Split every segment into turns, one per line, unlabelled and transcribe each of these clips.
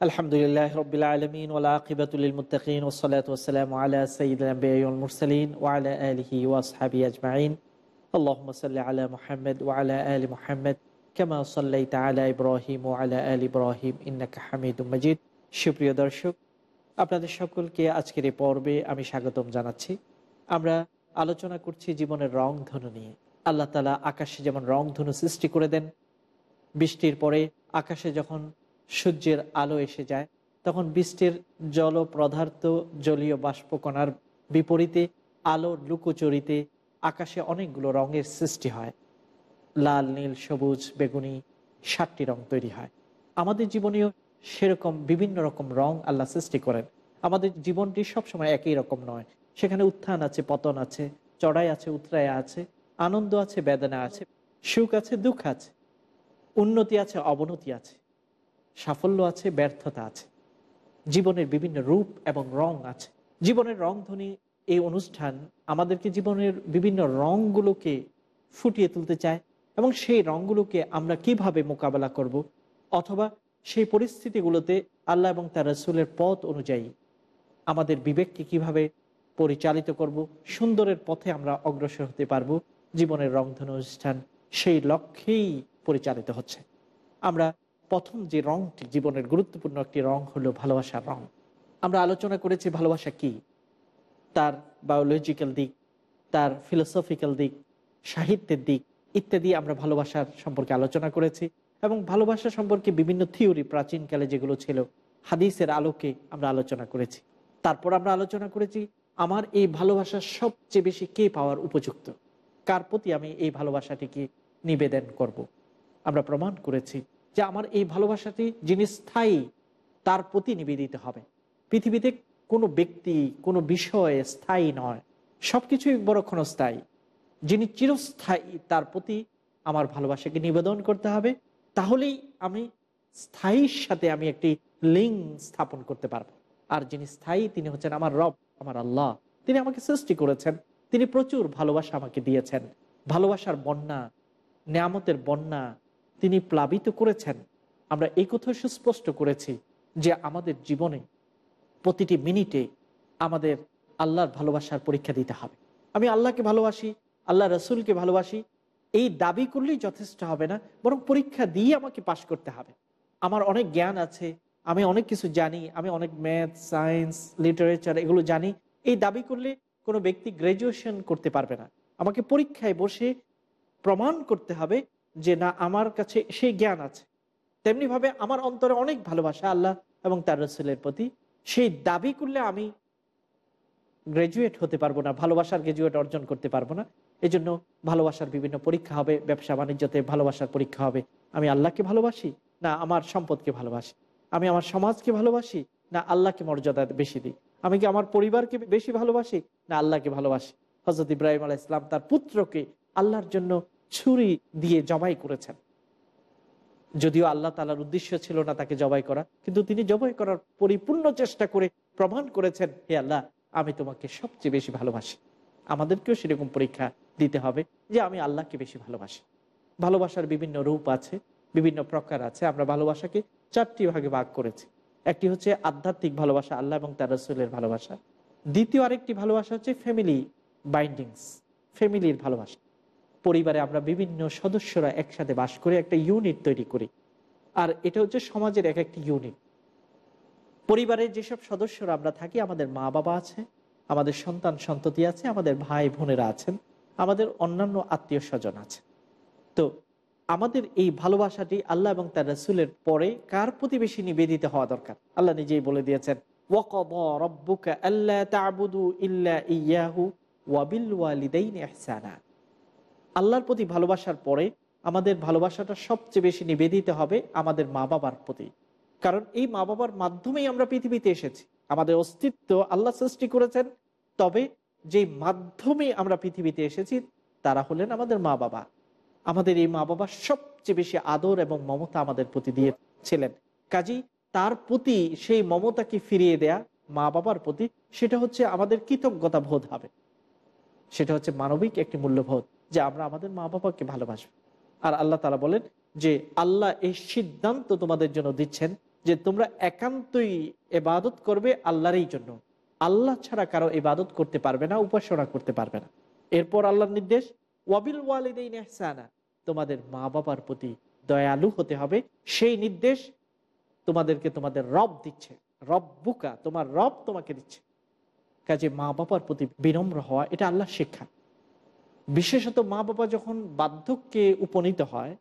আলহামদুলিল্লাহ রবিল আলমিন ওলাকিবাতুলমুত্তাকিন ওসলাত ওসালাম আলা সঈদুলমুরসলিন ওয়ালা আলহি ওয়াসহাবি আজমাইন اللهم صل على محمد وعلى آل محمد كما صليت على إبراهيم وعلى آل إبراهيم إنك حميد مجيد সুপ্রিয় দর্শক আপনাদের সকলকে আজকের এই পর্বে আমি স্বাগতম জানাচ্ছি আমরা আলোচনা করছি জীবনের রং ধনু নিয়ে আল্লাহ তালা আকাশে যেমন রং ধনু সৃষ্টি করে দেন বৃষ্টির পরে আকাশে যখন সূর্যের আলো এসে যায়। তখন বৃষ্টির জল পদার্থ জলীয় বাষ্পকণার বিপরীতে আলো লুকোচুরিতে আকাশে অনেকগুলো রঙের সৃষ্টি হয়। লাল, নীল, সবুজ, বেগুনি সাতটি রং তৈরি হয়। আমাদের জীবনেও সেরকম বিভিন্ন রকম রং আল্লাহ সৃষ্টি করেন। আমাদের জীবনটি সবসময় একই রকম নয়। সেখানে উত্থান আছে, পতন আছে, চড়াই আছে উত্তরায় আছে, আনন্দ আছে, বেদনা আছে, সুখ আছে, দুঃখ আছে, উন্নতি আছে, অবনতি আছে। সাফল্য আছে, ব্যর্থতা আছে। জীবনের বিভিন্ন রূপ এবং রং আছে। জীবনের রংধ্বনি এই অনুষ্ঠান আমাদেরকে জীবনের বিভিন্ন রঙগুলোকে ফুটিয়ে তুলতে চায় এবং সেই রঙগুলোকে আমরা কীভাবে মোকাবেলা করব অথবা সেই পরিস্থিতিগুলোতে আল্লাহ এবং তার রসুলের পথ অনুযায়ী আমাদের বিবেককে কীভাবে পরিচালিত করব, সুন্দরের পথে আমরা অগ্রসর হতে পারব, জীবনের রংধনু অনুষ্ঠান সেই লক্ষ্যেই পরিচালিত হচ্ছে। আমরা প্রথম যে রংটি, জীবনের গুরুত্বপূর্ণ একটি রং হলো ভালোবাসার রং। আমরা আলোচনা করেছি ভালোবাসা কি? তার বায়োলজিক্যাল দিক, তার ফিলোসফিক্যাল দিক, সাহিত্যের দিক ইত্যাদি আমরা ভালোবাসার সম্পর্কে আলোচনা করেছি এবং ভালোবাসা সম্পর্কে বিভিন্ন থিওরি প্রাচীনকালে যেগুলো ছিল, হাদিসের আলোকে আমরা আলোচনা করেছি। তারপর আমরা আলোচনা করেছি, আমার এই ভালোবাসা সবচেয়ে বেশি কে পাওয়ার উপযুক্ত? কার প্রতি আমি এই ভালোবাসাটিকে নিবেদন করব। আমরা প্রমাণ করেছি যে আমার এই ভালোবাসাটি যিনি স্থায়ী, তার প্রতি নিবেদিত হবে। পৃথিবীতে কোনো ব্যক্তি, কোনো বিষয় স্থায়ী নয়। সব কিছুই বড় ক্ষণস্থায়ী যিনি চিরস্থায়ী, তার প্রতি আমার ভালোবাসাকে নিবেদন করতে হবে। তাহলেই আমি স্থায়ীর সাথে আমি একটি লিঙ্ক স্থাপন করতে পারব। আর যিনি স্থায়ী, তিনি হচ্ছেন আমার রব, আমার আল্লাহ। তিনি আমাকে সৃষ্টি করেছেন। তিনি প্রচুর ভালোবাসা আমাকে দিয়েছেন। ভালোবাসার বন্যা, নিয়ামতের বন্যা তিনি প্লাবিত করেছেন। আমরা এই কথা সুস্পষ্ট করেছি যে আমাদের জীবনে প্রতিটি মিনিটে আমাদের আল্লাহর ভালোবাসার পরীক্ষা দিতে হবে। আমি আল্লাহকে ভালোবাসি, আল্লাহ রসুলকে ভালোবাসি, এই দাবি করলেই যথেষ্ট হবে না, বরং পরীক্ষা দিয়ে আমাকে পাশ করতে হবে। আমার অনেক জ্ঞান আছে, আমি অনেক কিছু জানি, আমি অনেক ম্যাথ, সায়েন্স, লিটারেচার এগুলো জানি। এই দাবি করলে কোনো ব্যক্তি গ্র্যাজুয়েশন করতে পারবে না। আমাকে পরীক্ষায় বসে প্রমাণ করতে হবে যে না, আমার কাছে সেই জ্ঞান আছে। তেমনিভাবে আমার অন্তরে অনেক ভালোবাসা আল্লাহ এবং তার রসুলের প্রতি। সেই দাবি করলে আমি গ্র্যাজুয়েট হতে পারব না, ভালোবাসার গ্র্যাজুয়েট অর্জন করতে পারব না। এই জন্য ভালোবাসার বিভিন্ন পরীক্ষা হবে, ব্যবসা বাণিজ্যতে ভালোবাসার পরীক্ষা হবে। আমি আল্লাহকে ভালোবাসি, না আমার সম্পদকে ভালোবাসি। আমি আমার সমাজকে ভালোবাসি, না আল্লাহকে মর্যাদা বেশি দিই। আমি কি আমার পরিবারকে বেশি ভালোবাসি, না আল্লাহকে ভালোবাসি? হজরত ইব্রাহিম আলাহ ইসলাম তার পুত্রকে আল্লাহর জন্য ছুরি দিয়ে জবাই করেছেন। যদিও আল্লাহ তালার উদ্দেশ্য ছিল না তাকে জবাই করা, কিন্তু তিনি জবাই করার পরিপূর্ণ চেষ্টা করে প্রমাণ করেছেন, হে আল্লাহ, আমি তোমাকে সবচেয়ে বেশি ভালোবাসি। আমাদেরকেও সেরকম পরীক্ষা দিতে হবে যে আমি আল্লাহকে বেশি ভালোবাসি। ভালোবাসার বিভিন্ন রূপ আছে, বিভিন্ন প্রকার আছে, আমরা ভালোবাসাকে চারটি ভাগে ভাগ করেছি। একটি হচ্ছে আধ্যাত্মিক ভালোবাসা, আল্লাহ এবং তার রসুলের ভালোবাসা। দ্বিতীয় আরেকটি ভালোবাসা হচ্ছে ফ্যামিলি বাইন্ডিংস ফ্যামিলির ভালোবাসা। পরিবারে আমরা বিভিন্ন সদস্যরা একসাথে বাস করে একটা ইউনিট তৈরি করি। আর এটা হচ্ছে সমাজের এক একটি ইউনিট পরিবারের যেসব সদস্যরা আমরা থাকি, আমাদের মা বাবা আছে, আমাদের সন্তান সন্ততি আছে, আমাদের ভাই বোনেরা আছেন, আমাদের অন্যান্য আত্মীয় স্বজন আছে। তো আমাদের এই ভালোবাসাটি আল্লাহ এবং তার রসুলের পরে কার প্রতি বেশি নিবেদিত হওয়া দরকার? আল্লাহ নিজেই বলে দিয়েছেন, ওয়াকদ রব্বুকা আল্লাহ ইল্লা ইয়াহু ওয়াবিল ওয়ালিদাইন আল্লাহর প্রতি ভালোবাসার পরে আমাদের ভালোবাসাটা সবচেয়ে বেশি নিবেদিত হবে আমাদের মা বাবার প্রতি। কারণ এই মা বাবার মাধ্যমেই আমরা পৃথিবীতে এসেছি। আমাদের অস্তিত্ব আল্লাহ সৃষ্টি করেছেন, তবে যে মাধ্যমে আমরা পৃথিবীতে এসেছি, তারা হলেন আমাদের মা বাবা আমাদের এই মা বাবা সবচেয়ে বেশি আদর এবং মমতা আমাদের প্রতি দিয়েছিলেন। কাজী তার প্রতি সেই মমতাকে ফিরিয়ে দেয়া মা বাবার প্রতি, সেটা হচ্ছে আমাদের কৃতজ্ঞতা বোধ হবে। সেটা হচ্ছে মানবিক একটি মূল্যবোধ। যে আমরা আমাদের মা বাবাকে ভালোবাসবো। আর আল্লাহ তালা বলেন যে, আল্লাহ এই সিদ্ধান্ত তোমাদের জন্য দিচ্ছেন যে তোমরা একান্তই এবাদত করবে আল্লাহরই জন্য। আল্লাহ ছাড়া কারও ইবাদত করতে পারবে না, উপাসনা করতে পারবে না। এরপর আল্লাহর নির্দেশ, ওয়াবিল ওয়ালিদাইন ইহসানা, তোমাদের মা বাবার প্রতি দয়ালু হতে হবে। সেই নির্দেশ তোমাদেরকে তোমাদের রব দিচ্ছে। রব বুকা তোমার রব তোমাকে দিচ্ছে। কাজে মা বাবার প্রতি বিনম্র হওয়া, এটা আল্লাহ শিক্ষা। বিশেষত মা বাবা যখন বার্ধক্যে উপনীত হয়,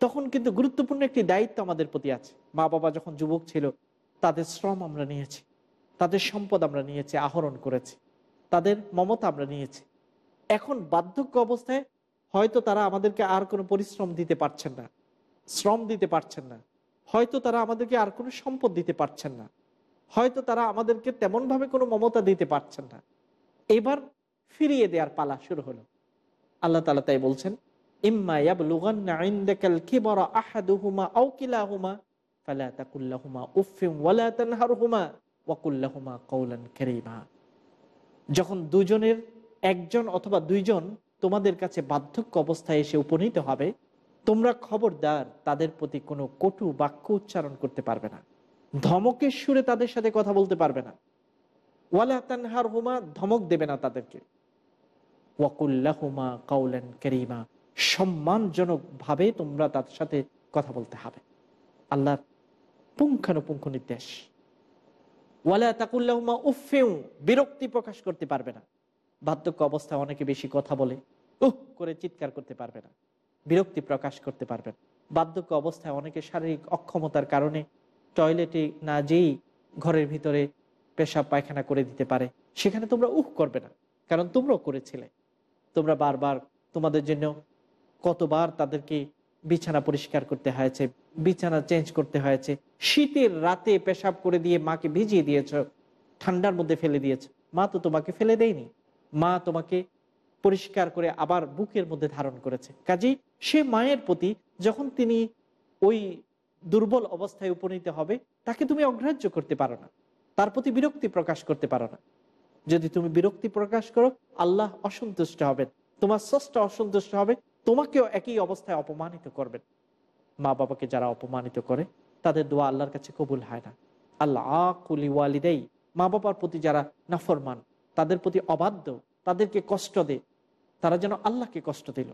তখন কিন্তু গুরুত্বপূর্ণ একটি দায়িত্ব আমাদের প্রতি আছে। মা বাবা যখন যুবক ছিল, তাদের শ্রম আমরা নিয়েছি, তাদের সম্পদ আমরা নিয়েছি, আহরণ করেছি, তাদের মমতা আমরা নিয়েছি। এখন বার্ধক্য অবস্থায় হয়তো তারা আমাদেরকে আর কোনো পরিশ্রম দিতে পারছেন না, শ্রম দিতে পারছেন না, হয়তো তারা আমাদেরকে আর কোনো সম্পদ দিতে পারছেন না, হয়তো তারা আমাদেরকে তেমনভাবে কোনো মমতা দিতে পারছেন না। এবার ফিরিয়ে দেওয়ার পালা শুরু হলো। আল্লাহ তালা তাই বলছেন যখন দুজনের একজন অথবা দুইজন তোমাদের কাছে বার্ধক্য অবস্থায় এসে উপনীত হবে, তোমরা খবরদার, তাদের প্রতি কোনো কটু বাক্য উচ্চারণ করতে পারবে না। ধমকের সুরে তাদের সাথে কথা বলতে পারবে না। ওয়ালা হুমা ধমক দেবে না তাদেরকে। ওয়াকুল্লাহুমা কাউলেন করিমা। সম্মানজনক ভাবে তোমরা তাদের সাথে কথা বলতে হবে। আল্লাহর পুঙ্খানুপুঙ্খ নির্দেশ। ওয়ালা তাকুল্লাহুমা উফেউ বিরক্তি প্রকাশ করতে পারবে না। বার্ধক্য অবস্থায় অনেকে বেশি কথা বলে, উহ করে চিৎকার করতে পারবে না। বিরক্তি প্রকাশ করতে পারবে না। বার্ধক্য অবস্থায় অনেকে শারীরিক অক্ষমতার কারণে টয়লেটে না যেই ঘরের ভিতরে পেশাব পায়খানা করে দিতে পারে। সেখানে তোমরা উহ করবে না, কারণ তোমরাও করেছিলে। তোমরা বারবার তোমাদের জন্য কতবার তাদেরকে বিছানা পরিষ্কার করতে হয়েছে, বিছানা চেঞ্জ করতে হয়েছে। শীতের রাতে পেশাব করে দিয়ে মাকে ভিজিয়ে দিয়েছ, ঠান্ডার মধ্যে ফেলে দিয়েছ। মা তো তোমাকে ফেলে দেয়নি। মা তোমাকে পরিষ্কার করে আবার বুকের মধ্যে ধারণ করেছে। কাজেই সে মায়ের প্রতি যখন তিনি ওই দুর্বল অবস্থায় উপনীত হবে, তাকে তুমি অগ্রাহ্য করতে পারো না। তার প্রতি বিরক্তি প্রকাশ করতে পারো না। যদি তুমি বিরক্তি প্রকাশ করো, আল্লাহ অসন্তুষ্ট হবেন। তোমার ষষ্ঠ অসন্তুষ্ট হবে, তোমাকেও একই অবস্থায় অপমানিত করবেন। মা বাবাকে যারা অপমানিত করে, তাদের দোয়া আল্লাহর কাছে কবুল হয় না। আল্লাহ আকুলি ওয়ালিদেই। মা বাবার প্রতি যারা নাফরমান, তাদের প্রতি অবাধ্য, তাদেরকে কষ্ট দে। তারা যেন আল্লাহকে কষ্ট দিল।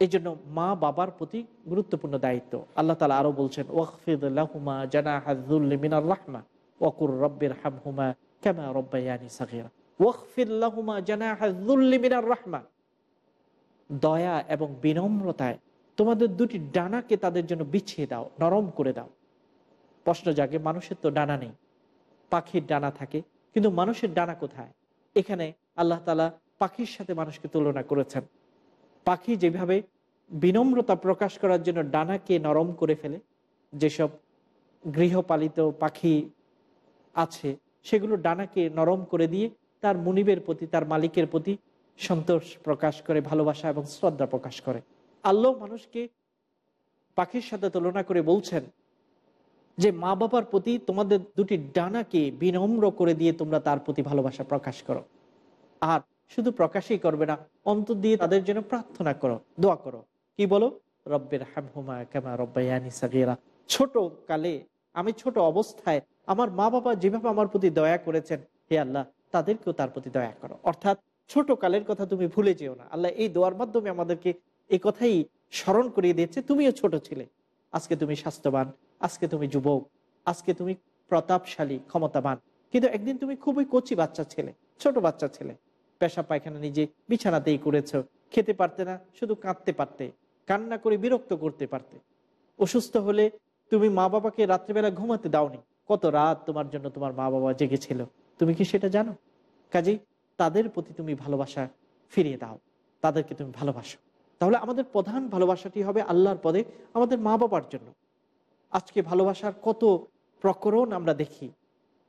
এই জন্য মা বাবার প্রতি গুরুত্বপূর্ণ দায়িত্ব। আল্লাহ তালা আরও বলছেন ওয়াকফিদুল্লাহুমা জানা হাজুল্লিমিনার রাহমা ওয়াকুর রব্বির হামহুমা কেমা রব্বাইয়ানি সাকিরা ওয়াকফিল্লাহুমা জানা হাজুল্লিমিনার রাহমা। দয়া এবং বিনম্রতায় তোমাদের দুটি ডানাকে তাদের জন্য বিছিয়ে দাও, নরম করে দাও। প্রশ্ন জাগে, মানুষের তো ডানা নেই, পাখির ডানা থাকে, কিন্তু মানুষের ডানা কোথায়? এখানে আল্লাহ তালা পাখির সাথে মানুষকে তুলনা করেছেন। পাখি যেভাবে বিনম্রতা প্রকাশ করার জন্য ডানাকে নরম করে ফেলে, যেসব গৃহপালিত পাখি আছে, সেগুলো ডানাকে নরম করে দিয়ে তার মুনিবের প্রতি, তার মালিকের প্রতি সন্তোষ প্রকাশ করে, ভালোবাসা এবং শ্রদ্ধা প্রকাশ করে। আল্লাহ মানুষকে পাখির সাথে তুলনা করে বলছেন যে, মা বাবার প্রতি তোমাদের দুটি ডানাকে বিনম্র করে দিয়ে তোমরা তার প্রতি ভালোবাসা প্রকাশ করো। আর শুধু প্রকাশই করবে না, অন্তর দিয়ে তাদের জন্য প্রার্থনা করো, দোয়া করো। কি বলো? রব্বের হামহুমা কেমা রব্বাইয়ানি সাগিরা। ছোট কালে, আমি ছোট অবস্থায় আমার মা বাবা যেভাবে আমার প্রতি দয়া করেছেন, হে আল্লাহ তাদেরকেও তার প্রতি দয়া করো। অর্থাৎ ছোট কালের কথা তুমি ভুলে যেও না। আল্লাহ এই দোয়ার মাধ্যমে আমাদেরকে এই কথাই স্মরণ করিয়ে দিয়েছে, তুমিও ছোট ছিলে। আজকে তুমি স্বাস্থ্যবান, আজকে তুমি যুবক, আজকে তুমি প্রতাপশালী, ক্ষমতাবান। কিন্তু একদিন তুমি খুবই কচি বাচ্চা ছেলে, ছোট বাচ্চা ছেলে। পেশা পায়খানা নিজে বিছানাতেই করেছ, খেতে পারতে না, শুধু কাঁদতে পারতে, কান্না করে বিরক্ত করতে পারতে। অসুস্থ হলে তুমি মা বাবাকে রাত্রিবেলা ঘুমাতে দাওনি। কত রাত তোমার জন্য তোমার মা বাবা জেগেছিল। তুমি কি সেটা জানো? কাজেই তাদের প্রতি তুমি ভালোবাসা ফিরিয়ে দাও। তাদেরকে তুমি ভালোবাসো। তাহলে আমাদের প্রধান ভালোবাসাটি হবে আল্লাহর পদে আমাদের মা বাবার জন্য। আজকে ভালোবাসার কত প্রকরণ আমরা দেখি।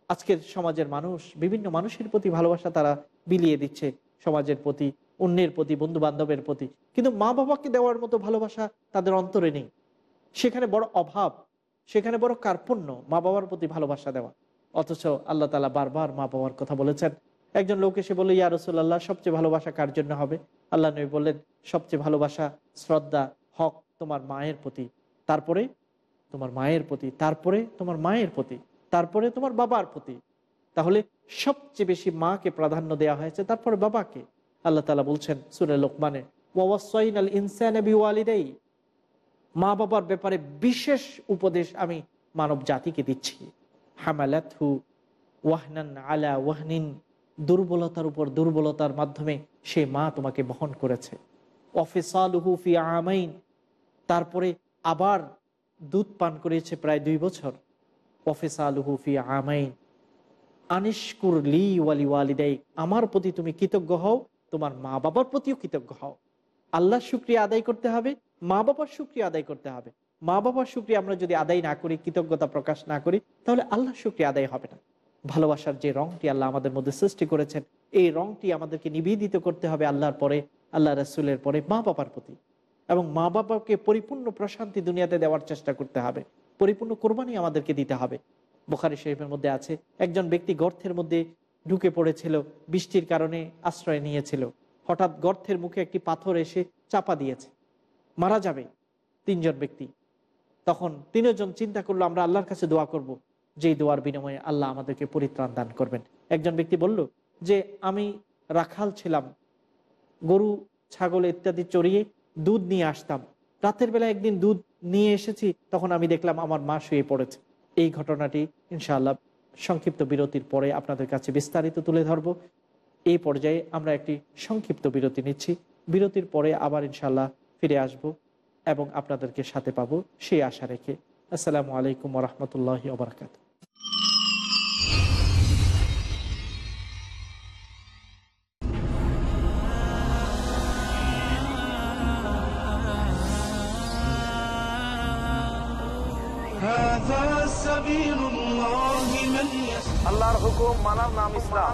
আজকের সমাজের মানুষ, বিভিন্ন মানুষের প্রতি ভালোবাসা তারা বিলিয়ে দিচ্ছে, সমাজের প্রতি, অন্যের প্রতি বন্ধু বান্ধবের প্রতি। কিন্তু মা বাবাকে দেওয়ার মতো ভালোবাসা তাদের অন্তরে নেই। সেখানে বড় অভাব, সেখানে বড় কার্পণ্য মা বাবার প্রতি ভালোবাসা দেওয়া। অথচ আল্লাহ তালা বারবার মা বাবার কথা বলেছেন। একজন লোক এসে বলে ইয়া রসুল্লাহ সবচেয়ে ভালোবাসা কার জন্য হবে? আল্লাহ নবী বললেন, সবচেয়ে ভালোবাসা, শ্রদ্ধা, হক তোমার মায়ের প্রতি। তারপরে তোমার মায়ের প্রতি, তারপরে তোমার মায়ের প্রতি, তারপরে তোমার বাবার প্রতি। তাহলে সবচেয়ে বেশি মাকে প্রাধান্য দেওয়া হয়েছে, তারপরে বাবাকে। আল্লাহ তালা বলছেন, সুরে লোকমানে মা বাবার ব্যাপারে বিশেষ উপদেশ আমি মানব জাতিকে দিচ্ছি। হামালাথু ওয়াহনান আলা ওয়াহনিন। দুর্বলতার উপর দুর্বলতার মাধ্যমে সে মা তোমাকে বহন করেছে। অফিসালুহু ফি আমাইন। তারপরে আবার দুধ পান করেছে প্রায় দুই বছর। অফিসালুহু ফি আমাইন। আনিশকুর লি ওয়ালি ওয়ালিদাই, আমার প্রতি তুমি কৃতজ্ঞ হও, তোমার মা বাবার প্রতিও কৃতজ্ঞ হও। আল্লাহ শুক্রিয়া আদায় করতে হবে, মা বাবার শুক্রিয়া আদায় করতে হবে। মা বাবার শুক্রিয়া আমরা যদি আদায় না করি, কৃতজ্ঞতা প্রকাশ না করি, তাহলে আল্লাহ শুক্রিয়া আদায় হবে না। ভালোবাসার যে রংটি আল্লাহ আমাদের মধ্যে সৃষ্টি করেছেন, এই রংটি আমাদেরকে নিবেদিত করতে হবে আল্লাহর পরে, আল্লাহ রসুলের পরে মা বাবার প্রতি। এবং মা বাবাকে পরিপূর্ণ প্রশান্তি দুনিয়াতে দেওয়ার চেষ্টা করতে হবে। পরিপূর্ণ কোরবানি আমাদেরকে দিতে হবে। বোখারি শরীফের মধ্যে আছে, একজন ব্যক্তি গর্থের মধ্যে ঢুকে পড়েছিল, বৃষ্টির কারণে আশ্রয় নিয়েছিল। হঠাৎ গর্থের মুখে একটি পাথর এসে চাপা দিয়েছে। মারা যাবে তিনজন ব্যক্তি। তখন তিনজন চিন্তা করল, আমরা আল্লাহর কাছে দোয়া করব। যেই দোয়ার বিনিময়ে আল্লাহ আমাদেরকে পরিত্রাণ দান করবেন। একজন ব্যক্তি বলল, যে আমি রাখাল ছিলাম, গরু, ছাগল ইত্যাদি চড়িয়ে দুধ নিয়ে আসতাম। রাতের বেলা একদিন দুধ নিয়ে এসেছি, তখন আমি দেখলাম আমার মা শুয়ে পড়েছে। এই ঘটনাটি ইনশাআল্লাহ সংক্ষিপ্ত বিরতির পরে আপনাদের কাছে বিস্তারিত তুলে ধরব। এই পর্যায়ে আমরা একটি সংক্ষিপ্ত বিরতি নিচ্ছি। বিরতির পরে আবার ইনশাল্লাহ ফিরে আসব। এবং আপনাদেরকে সাথে পাবো সেই আশা রেখে। আসসালামু আলাইকুম রহমতুল্লাহ
আবরাকাত
আল্লাহর হুকুম মানার নাম ইসলাম।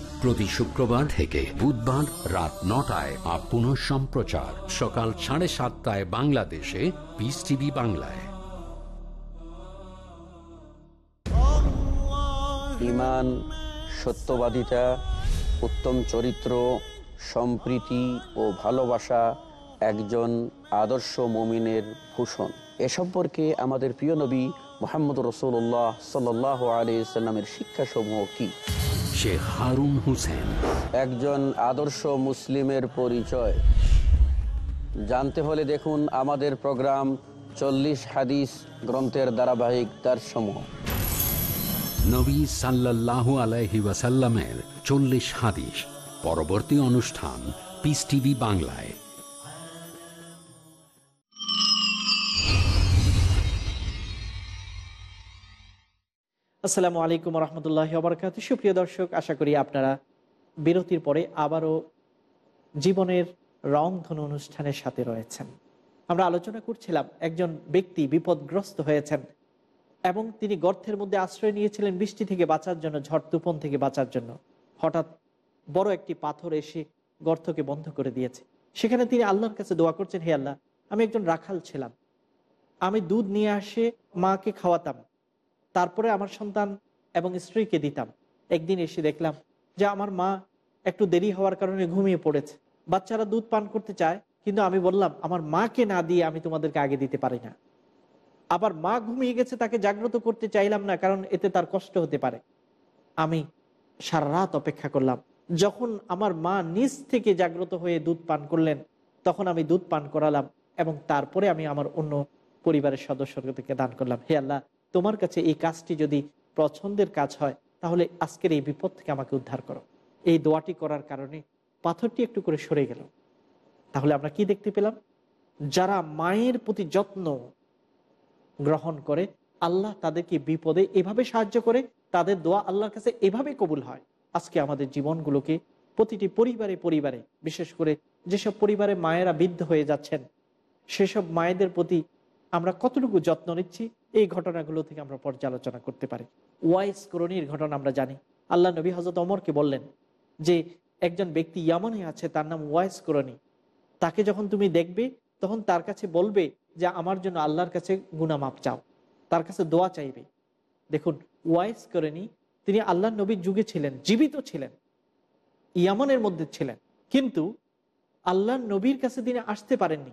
প্রতি শুক্রবার থেকে বুধবার রাত নটায় আর পুনঃ সম্প্রচার। সকাল সাড়ে সাতটায় বাংলাদেশে পিস টিভি বাংলায়।
ইমান, সত্যবাদিতা, উত্তম চরিত্র, সম্প্রীতি ও ভালোবাসা একজন আদর্শ মমিনের ভূষণ। এ সম্পর্কে আমাদের প্রিয় নবী মোহাম্মদ রসুল্লাহ সাল আলী সাল্লামের শিক্ষাসমূহ কি?
শেখ হারুন হোসেন।
একজন আদর্শ মুসলিমের পরিচয়। জানতে হলে দেখুন আমাদের প্রোগ্রাম চল্লিশ হাদিস গ্রন্থের ধারাবাহিক তার সমূহ
নবী সাল্লাল্লাহু আলাইহি ওয়াসাল্লামের চল্লিশ হাদিস। পরবর্তী অনুষ্ঠান পিস টিভি বাংলায়।
আসসালামু আলাইকুম রহমতুল্লাহ আবরকাত সুপ্রিয় দর্শক, আশা করি আপনারা বিরতির পরে আবারও জীবনের রংধনু অনুষ্ঠানের সাথে রয়েছেন। আমরা আলোচনা করছিলাম, একজন ব্যক্তি বিপদগ্রস্ত হয়েছেন এবং তিনি গর্তের মধ্যে আশ্রয় নিয়েছিলেন বৃষ্টি থেকে বাঁচার জন্য, ঝড় তুফন থেকে বাঁচার জন্য। হঠাৎ বড় একটি পাথর এসে গর্তকে বন্ধ করে দিয়েছে। সেখানে তিনি আল্লাহর কাছে দোয়া করছেন, হে আল্লাহ, আমি একজন রাখাল ছিলাম। আমি দুধ নিয়ে আসে মাকে খাওয়াতাম। তারপরে আমার সন্তান এবং স্ত্রীকে দিতাম। একদিন এসে দেখলাম যে আমার মা একটু দেরি হওয়ার কারণে ঘুমিয়ে পড়েছে। বাচ্চারা দুধ পান করতে চায়, কিন্তু আমি বললাম, আমার মাকে না দিয়ে আমি তোমাদেরকে আগে দিতে পারি না। আবার মা ঘুমিয়ে গেছে, তাকে জাগ্রত করতে চাইলাম না, কারণ এতে তার কষ্ট হতে পারে। আমি সারা রাত অপেক্ষা করলাম। যখন আমার মা নিজ থেকে জাগ্রত হয়ে দুধ পান করলেন, তখন আমি দুধ পান করালাম এবং তারপরে আমি আমার অন্য পরিবারের সদস্যকে দান করলাম। হে আল্লাহ তোমার কাছে এই কাজটি যদি পছন্দের কাজ হয়, তাহলে আজকের এই বিপদ থেকে আমাকে উদ্ধার করো। এই দোয়াটি করার কারণে পাথরটি একটু করে সরে গেল। তাহলে আমরা কি দেখতে পেলাম? যারা মায়ের প্রতি যত্ন গ্রহণ করে, আল্লাহ তাদেরকে বিপদে এভাবে সাহায্য করে, তাদের দোয়া আল্লাহর কাছে এভাবে কবুল হয়। আজকে আমাদের জীবনগুলোকে প্রতিটি পরিবারে পরিবারে, বিশেষ করে যেসব পরিবারে মায়েরা বৃদ্ধ হয়ে যাচ্ছেন, সেসব মায়েদের প্রতি আমরা কতটুকু যত্ন নিচ্ছি, এই ঘটনাগুলো থেকে আমরা পর্যালোচনা করতে পারি। ওয়াইস করণীর ঘটনা আমরা জানি। আল্লাহ নবী হজরত অমরকে বললেন যে, একজন ব্যক্তি ইয়ামনে আছে, তার নাম ওয়াইস করণী। তাকে যখন তুমি দেখবে, তখন তার কাছে বলবে যে, আমার জন্য আল্লাহর কাছে গুনামাপ চাও। তার কাছে দোয়া চাইবে। দেখুন ওয়াইস করেনি তিনি আল্লাহ নবীর যুগে ছিলেন, জীবিত ছিলেন, ইয়ামনের মধ্যে ছিলেন। কিন্তু আল্লাহ নবীর কাছে তিনি আসতে পারেননি।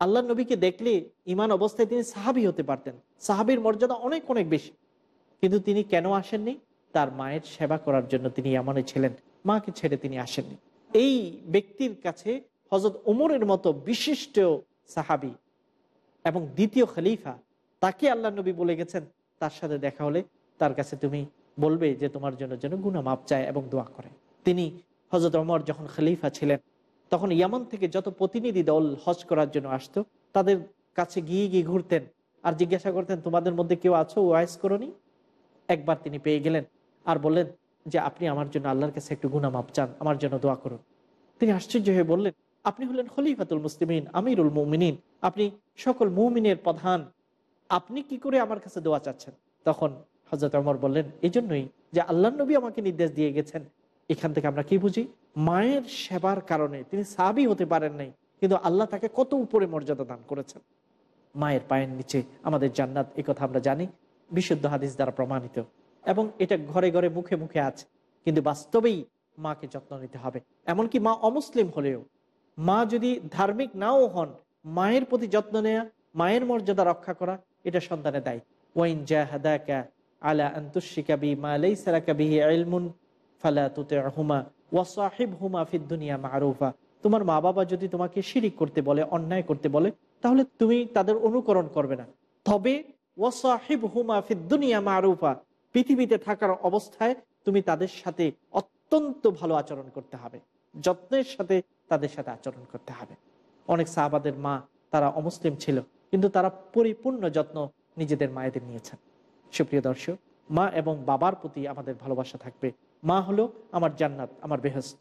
আল্লাহ নবীকে দেখলে ইমান অবস্থায় তিনি সাহাবি হতে পারতেন। সাহাবির মর্যাদা অনেক অনেক বেশি। কিন্তু তিনি কেন আসেননি? তার মায়ের সেবা করার জন্য তিনি ইয়ামনে ছিলেন। মাকে ছেড়ে তিনি আসেননি। এই ব্যক্তির কাছে হজরত ওমরের মতো বিশিষ্ট সাহাবি এবং দ্বিতীয় খলিফা, তাকে আল্লাহ নবী বলে গেছেন, তার সাথে দেখা হলে তার কাছে তুমি বলবে যে তোমার জন্য যেন গুনা মাপ চায় এবং দোয়া করে। তিনি হজরত অমর যখন খলিফা ছিলেন তখন ইয়ামান থেকে যত প্রতিনিধি দল হজ করার জন্য আসতো, তাদের কাছে গিয়ে গিয়ে ঘুরতেন আর জিজ্ঞাসা করতেন, তোমাদের মধ্যে কেউ আছো? ওয়াইস করনি? একবার তিনি পেয়ে গেলেন আর বললেন যে, আপনি আমার জন্য আল্লাহর কাছে একটু গুনা মাপ চান, আমার জন্য দোয়া করুন। তিনি আশ্চর্য হয়ে বললেন, আপনি হলেন খলিফাতুল মুসলিমিন, আমিরুল মুমিনিন, আপনি সকল মুমিনের প্রধান, আপনি কি করে আমার কাছে দোয়া চাচ্ছেন? তখন হজরত অমর বললেন এই জন্যই যে আল্লাহ নবী আমাকে নির্দেশ দিয়ে গেছেন, এখান থেকে আমরা কি বুঝি? মায়ের সেবার কারণে তিনি সাবি হতে পারেন নাই, কিন্তু আল্লাহ তাকে কত উপরে মর্যাদা দান করেছেন। মায়ের পায়ের নিচে আমাদের জান্নাত কথা আমরা জানি, বিশুদ্ধ হাদিস দ্বারা প্রমাণিত। এবং এটা ঘরে ঘরে মুখে মুখে আছে, কিন্তু বাস্তবেই মাকে যত্ন নিতে হবে। এমনকি মা অমুসলিম হলেও, মা যদি ধার্মিক নাও হন, মায়ের প্রতি যত্ন নেয়া, মায়ের মর্যাদা রক্ষা করা, এটা সন্তানের দায়ী ওয়াইন জাহাদাকা আলা আন্তুশিকা বি মা লাইসালাকা বিহি ইলমুন ফালা তুতি'হুমা ওয়া সাহিবহুমা ফিদ দুনিয়া মারুফা। তোমার মা বাবা যদি তোমাকে শিরিক করতে বলে, অন্যায় করতে বলে, তাহলে তুমি তাদের অনুকরণ করবে না। তবে ওয়া সাহিবহুমা ফিদ দুনিয়া মারুফা, পৃথিবীতে থাকার অবস্থায় তুমি তাদের সাথে অত্যন্ত ভালো আচরণ করতে হবে। যত্নের সাথে তাদের সাথে আচরণ করতে হবে। অনেক সাহাবাদের মা, তারা অমুসলিম ছিল, কিন্তু তারা পরিপূর্ণ যত্ন নিজেদের মায়েদের নিয়েছেন। সুপ্রিয় দর্শক, মা এবং বাবার প্রতি আমাদের ভালোবাসা থাকবে। মা হলো আমার জান্নাত, আমার বেহস্ত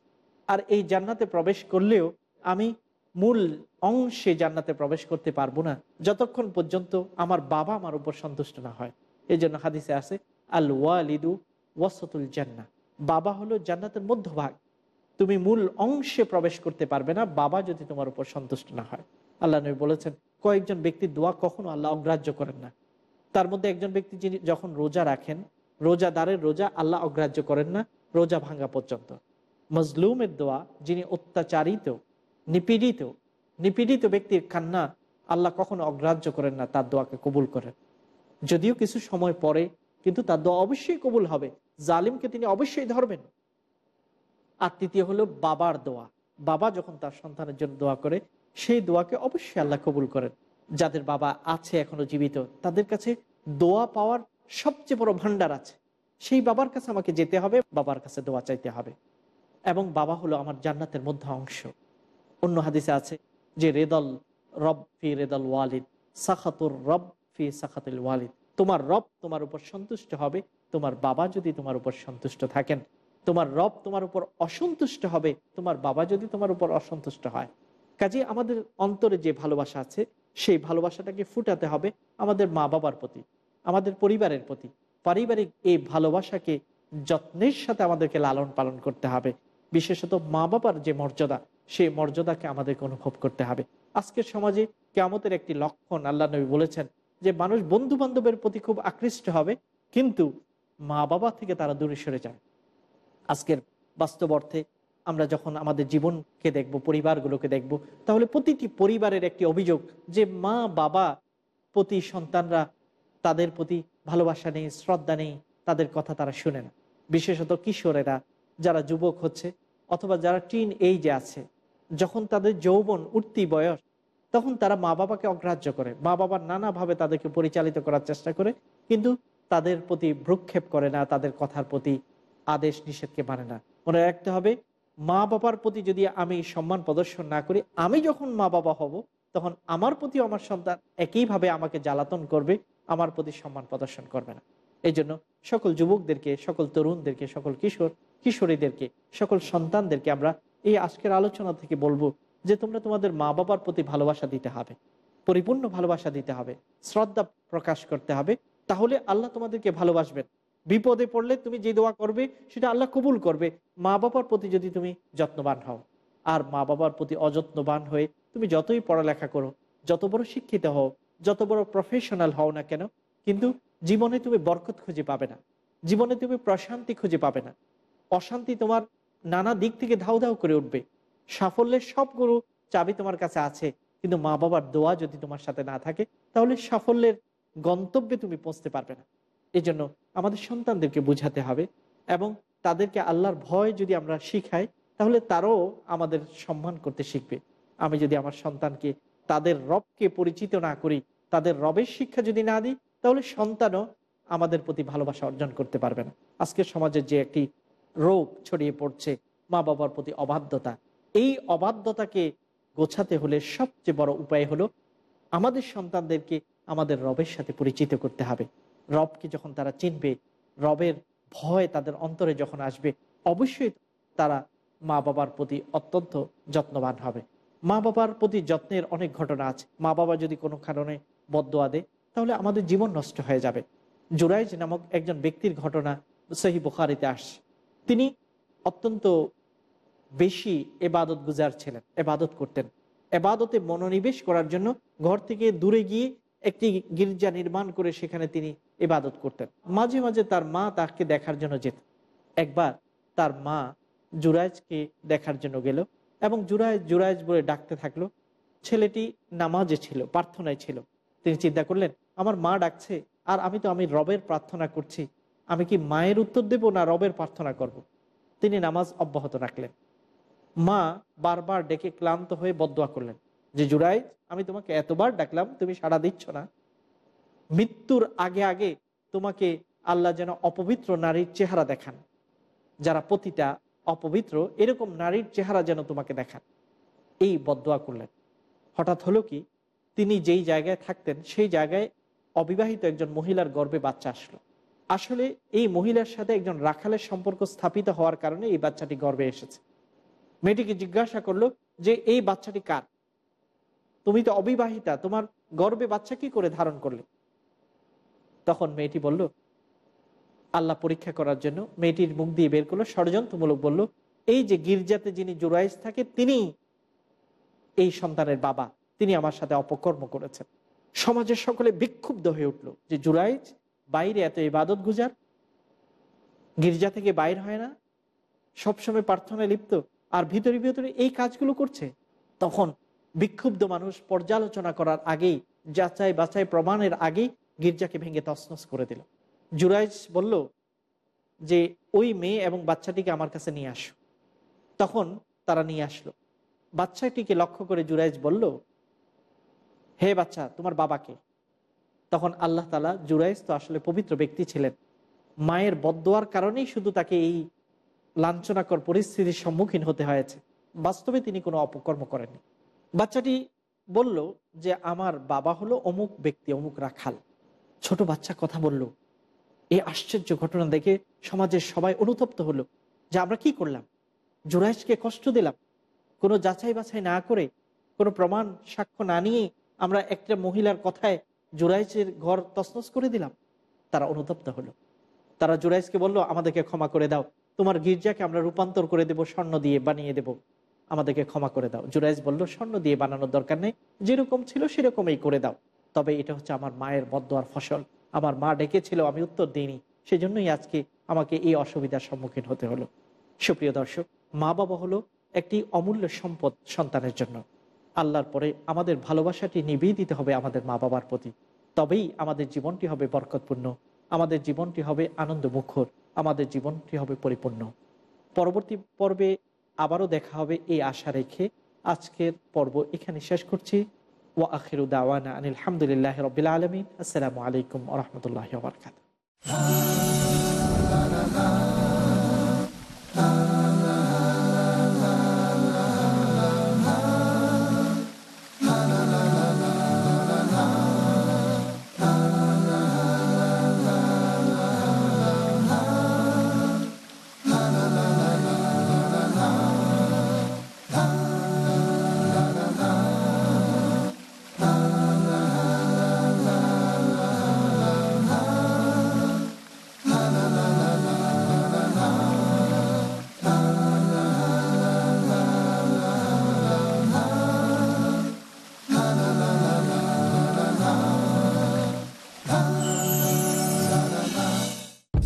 আর এই জান্নাতে প্রবেশ করলেও আমি মূল অংশে জান্নাতে প্রবেশ করতে পারব না, যতক্ষণ পর্যন্ত আমার বাবা আমার উপর সন্তুষ্ট না হয়। এই জন্য হাদিসে আছে, আল ওয়ালিদু ওয়াসতুল জান্না। বাবা হলো জান্নাতের মধ্যভাগ। তুমি মূল অংশে প্রবেশ করতে পারবে না, বাবা যদি তোমার উপর সন্তুষ্ট না হয়। আল্লাহ নবী বলেছেন, কয়েকজন ব্যক্তির দোয়া কখনো আল্লাহ অগ্রাহ্য করেন না। তার মধ্যে একজন ব্যক্তি যিনি যখন রোজা রাখেন রোজাদারের রোজা আল্লাহ অগ্রাহ্য করেন না, রোজা ভাঙ্গা পর্যন্ত। মজলুমের দোয়া, যিনি অত্যাচারিত, নিপীড়িত নিপীড়িত ব্যক্তির কান্না আল্লাহ কখনো অগ্রাহ্য করেন না, তার দোয়াকে কবুল করেন। যদিও কিছু সময় পরে কিন্তু তার দোয়া অবশ্যই কবুল হবে, জালিমকে তিনি অবশ্যই ধরবেন। আর তৃতীয় হলো বাবার দোয়া। বাবা যখন তার সন্তানের জন্য দোয়া করে, সেই দোয়াকে অবশ্যই আল্লাহ কবুল করেন। যাদের বাবা আছে এখনও জীবিত, তাদের কাছে দোয়া পাওয়ার সবচেয়ে বড় ভান্ডার আছে। সেই বাবার কাছে আমাকে যেতে হবে, বাবার কাছে দোয়া চাইতে হবে। এবং বাবা হলো আমার জান্নাতের মধ্যে অংশ। অন্য হাদিসে আছে যে, রেদল রব ফি রেদল ওয়ালিদ, সাখাতুর রব ফি সাখাতুল ওয়ালিদ। তোমার রব তোমার উপর সন্তুষ্ট হবে, তোমার বাবা যদি তোমার উপর সন্তুষ্ট থাকেন, তোমার রব তোমার উপর অসন্তুষ্ট হবে, তোমার বাবা যদি তোমার উপর অসন্তুষ্ট হয়। কাজে আমাদের অন্তরে যে ভালোবাসা আছে, সেই ভালোবাসাটাকে ফুটাতে হবে আমাদের মা বাবার প্রতি। আমাদের পরিবারের প্রতি। পারিবারিক এই ভালোবাসাকে যত্নের সাথে আমাদেরকে লালন পালন করতে হবে। বিশেষত মা বাবার যে মর্যাদা, সেই মর্যাদাকে আমাদেরকে অনুভব করতে হবে। আজকের সমাজে কেমতের একটি লক্ষণ আল্লাহ নবী বলেছেন যে, মানুষ বন্ধু বান্ধবের প্রতি খুব আকৃষ্ট হবে, কিন্তু মা বাবা থেকে তারা দূরে সরে যায়। আজকের বাস্তব অর্থে আমরা যখন আমাদের জীবনকে দেখব, পরিবারগুলোকে দেখব, তাহলে প্রতিটি পরিবারের একটি অভিযোগ যে, মা বাবা প্রতি সন্তানরা তাদের প্রতি ভালোবাসা নেই, শ্রদ্ধা নেই, তাদের কথা তারা শুনে না। বিশেষত কিশোরেরা যারা যুবক হচ্ছে অথবা যারা টিন এইজে আছে, যখন তাদের যৌবন, উঠতি বয়স, তখন তারা মা বাবাকে অগ্রাহ্য করে। মা বাবার নানাভাবে তাদেরকে পরিচালিত করার চেষ্টা করে, কিন্তু তাদের প্রতি ভ্রুক্ষেপ করে না, তাদের কথার প্রতি আদেশ নিষেধকে মানে না। মনে রাখতে হবে, মা বাবার প্রতি যদি আমি সম্মান প্রদর্শন না করি, আমি যখন মা বাবা হব, তখন আমার প্রতি আমার সন্তান একইভাবে আমাকে জ্বালাতন করবে আমার প্রতি সম্মান প্রদর্শন করবে না। এই জন্য সকল যুবকদেরকে, সকল তরুণদেরকে, সকল কিশোর, কিশোরীদেরকে, সকল সন্তানদেরকে আমরা এই আজকের আলোচনা থেকে বলব যে তোমরা তোমাদের মা বাবার প্রতি ভালোবাসা দিতে হবে, পরিপূর্ণ ভালোবাসা দিতে হবে, শ্রদ্ধা প্রকাশ করতে হবে, তাহলে আল্লাহ তোমাদেরকে ভালোবাসবেন। বিপদে পড়লে তুমি যে দোয়া করবে সেটা আল্লাহ কবুল করবে। মা বাবার প্রতি যদি তুমি যত্নবান হও, আর মা বাবার প্রতি অযত্নবান হয়ে তুমি যতই পড়ালেখা করো, যত বড় শিক্ষিত হও যত বড় প্রফেশনাল হও না কেন, কিন্তু জীবনে তুমি বরকত খুঁজে পাবে না। জীবনে তুমি প্রশান্তি খুঁজে পাবে না। অশান্তি তোমার নানা দিক থেকে ধাউ ধাউ করে উঠবে। সাফল্যের সবগুলো চাবি তোমার কাছে আছে, কিন্তু মা বাবার দোয়া যদি তোমার সাথে না থাকে, তাহলে সাফল্যের গন্তব্যে তুমি পৌঁছতে পারবে না। এই জন্য আমাদের সন্তানদেরকে বুঝাতে হবে এবং তাদেরকে আল্লাহর ভয় যদি আমরা শিখাই, তাহলে তারও আমাদের সম্মান করতে শিখবে। আমি যদি আমার সন্তানকে তাদের রবকে পরিচিত না করি, তাদের রবের শিক্ষা যদি না দিই, তাহলে সন্তানও আমাদের প্রতি ভালোবাসা অর্জন করতে পারবে না। আজকে সমাজের যে একটি রোগ ছড়িয়ে পড়ছে, মা বাবার প্রতি অবাধ্যতা, এই অবাধ্যতাকে গোছাতে হলে সবচেয়ে বড় উপায় হলো আমাদের সন্তানদেরকে আমাদের রবের সাথে পরিচিত করতে হবে। রবকে যখন তারা চিনবে, রবের ভয় তাদের অন্তরে যখন আসবে, অবশ্যই তারা মা বাবার প্রতি অত্যন্ত যত্নবান হবে। মা বাবার প্রতি যত্নের অনেক ঘটনা আছে। মা বাবা যদি কোনো কারণে বদোয়া দেয়, তাহলে আমাদের জীবন নষ্ট হয়ে যাবে। জুরাইজ নামক একজন ব্যক্তির ঘটনা সহি বুখারিতে আসছে। তিনি অত্যন্ত বেশি এবাদত গুজার ছিলেন, এবাদত করতেন। এবাদতে মনোনিবেশ করার জন্য ঘর থেকে দূরে গিয়ে একটি গির্জা নির্মাণ করে সেখানে তিনি এবাদত করতেন। মাঝে মাঝে তার মা তাকে দেখার জন্য যেত। একবার তার মা জুরাইজকে দেখার জন্য গেল। এবং জুরাইজ জুরাইজ বলে ডাকতে থাকল। ছেলেটি নামাজে ছিল, প্রার্থনায় ছিল। তিনি চিন্তা করলেন, আমার মা ডাকছে, আর আমি তো, আমি রবের প্রার্থনা করছি। আমি কি মায়ের উত্তর দেব, না রবের প্রার্থনা করব। তিনি নামাজ অব্যাহত রাখলেন। মা বারবার ডেকে ক্লান্ত হয়ে বদয়া করলেন যে জুরাই আমি তোমাকে এতবার ডাকলাম, তুমি সাড়া দিচ্ছ না। মৃত্যুর আগে আগে তোমাকে আল্লাহ যেন অপবিত্র নারীর চেহারা দেখান, যারা পতিতা অপবিত্র, এরকম নারীর চেহারা যেন তোমাকে দেখান। এই বদোয়া করলেন। হঠাৎ হলো কি, তিনি যেই জায়গায় থাকতেন, সেই জায়গায় অবিবাহিত একজন মহিলার গর্বে বাচ্চা আসলো। আসলে এই মহিলার সাথে একজন রাখালের সম্পর্ক স্থাপিত হওয়ার কারণে এই বাচ্চাটি গর্বে এসেছে। মেয়েটিকে জিজ্ঞাসা করল যে, এই বাচ্চাটি কার? তুমি তো অবিবাহিতা, তোমার গর্বে বাচ্চা কি করে ধারণ করলে? তখন মেয়েটি বলল আল্লাহ পরীক্ষা করার জন্য মেয়েটির মুখ দিয়ে বের করল, ষড়যন্ত্রমূলক বলল, এই যে গির্জাতে যিনি জোরাইজ থাকে, তিনি এই সন্তানের বাবা। তিনি আমার সাথে অপকর্ম করেছেন। সমাজের সকলে বিক্ষুব্ধ হয়ে উঠল যে জুরাইজ বাইরে এত ইবাদত গুজার? গির্জা থেকে বাইর হয় না? সবসময় প্রার্থনায় লিপ্ত? আর ভিতরে ভিতরে এই কাজগুলো করছে? তখন বিক্ষুব্ধ মানুষ পর্যালোচনা করার আগেই যাচাই বাছাই প্রমাণের আগেই গির্জাকে ভেঙে তসনস করে দিল। জুরাইজ বলল যে, ওই মেয়ে এবং বাচ্চাটিকে আমার কাছে নিয়ে আসো। তখন তারা নিয়ে আসলো। বাচ্চাটিকে লক্ষ্য করে জুরাইজ বলল, হে বাচ্চা, তোমার বাবাকে। তখন আল্লাহ তালা জুরাইজ তো আসলে পবিত্র ব্যক্তি ছিলেন। মায়ের বদোয়ার কারণেই শুধু তাকে এই লাঞ্ছনাকর পরিস্থিতির সম্মুখীন হতে হয়েছে। বাস্তবে তিনি কোনো অপকর্ম করেননি। বাচ্চাটি বলল যে, আমার বাবা হলো অমুক ব্যক্তি, অমুক রাখাল। ছোট বাচ্চা কথা বলল এই আশ্চর্য ঘটনা দেখে সমাজের সবাই অনুতপ্ত হলো যে আমরা কি করলাম? জুরাইশকে কষ্ট দিলাম। কোনো যাচাই বাছাই না করে, কোনো প্রমাণ, সাক্ষ্য না নিয়ে আমরা একটা মহিলার কথায় জুরাইশের ঘর তসনস করে দিলাম। তারা অনুতপ্ত হলো। তারা জুরাইশকে বলল, আমাদেরকে ক্ষমা করে দাও। তোমার গির্জাকে আমরা রূপান্তর করে দেব, স্বর্ণ দিয়ে বানিয়ে দেব। আমাদেরকে ক্ষমা করে দাও। জুরাইজ বলল, স্বর্ণ দিয়ে বানানোর দরকার নেই। যেরকম ছিল সেরকমই করে দাও। তবে এটা হচ্ছে আমার মায়ের বদোয়ার ফসল। আমার মা ডেকেছিল, আমি উত্তর দিইনি। সেজন্যই আজকে আমাকে এই অসুবিধার সম্মুখীন হতে হলো। সুপ্রিয় দর্শক, মা বাবা হলো একটি অমূল্য সম্পদ সন্তানের জন্য। আল্লাহর পরে আমাদের ভালোবাসাটি নিবিয়ে দিতে হবে আমাদের মা বাবার প্রতি। তবেই আমাদের জীবনটি হবে বরকতপূর্ণ, আমাদের জীবনটি হবে আনন্দ মুখর আমাদের জীবনটি হবে পরিপূর্ণ। পরবর্তী পর্বে আবারও দেখা হবে এই আশা রেখে। আজকের পর্ব এখানে শেষ করছি। ও আখিরু দাওয়ানা আনিল হামদুলিল্লাহ রবিল আলমিন আসসালামু আলাইকুম রহমতুল্লাহ বরকাত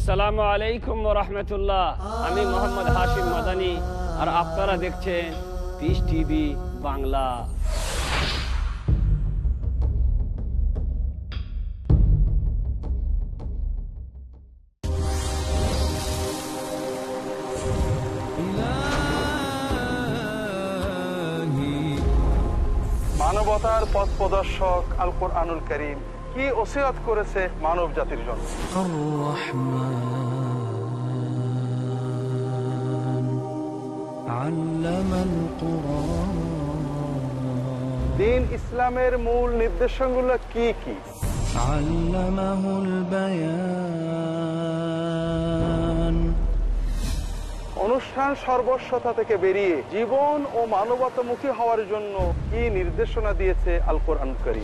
আসসালামু আলাইকুম রহমতুল্লাহ। আমি মোহাম্মদ হাশিম মাদানি, আর আপনারা দেখছেন পিস টিভি বাংলা।
মানবতার পথ প্রদর্শক আল কোরআনুল করিম কি ওসিরাত করেছে মানব জাতির জন্য? দিন ইসলামের মূল নির্দেশনগুলো কি কি? অনুষ্ঠান সর্বস্বতা থেকে বেরিয়ে জীবন ও মানবতামুখী হওয়ার জন্য কি নির্দেশনা দিয়েছে
আলকোর আনকারী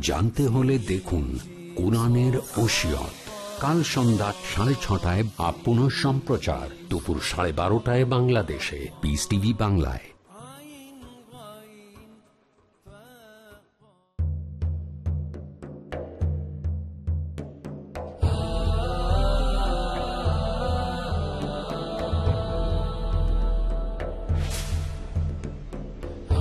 জানতে হলে দেখুন কোরআনের ওসিয়ত। কাল সন্ধ্যা সাড়ে ছটায় বা সম্প্রচার দুপুর সাড়ে বারোটায় বাংলাদেশে। পিস টিভি বাংলায়।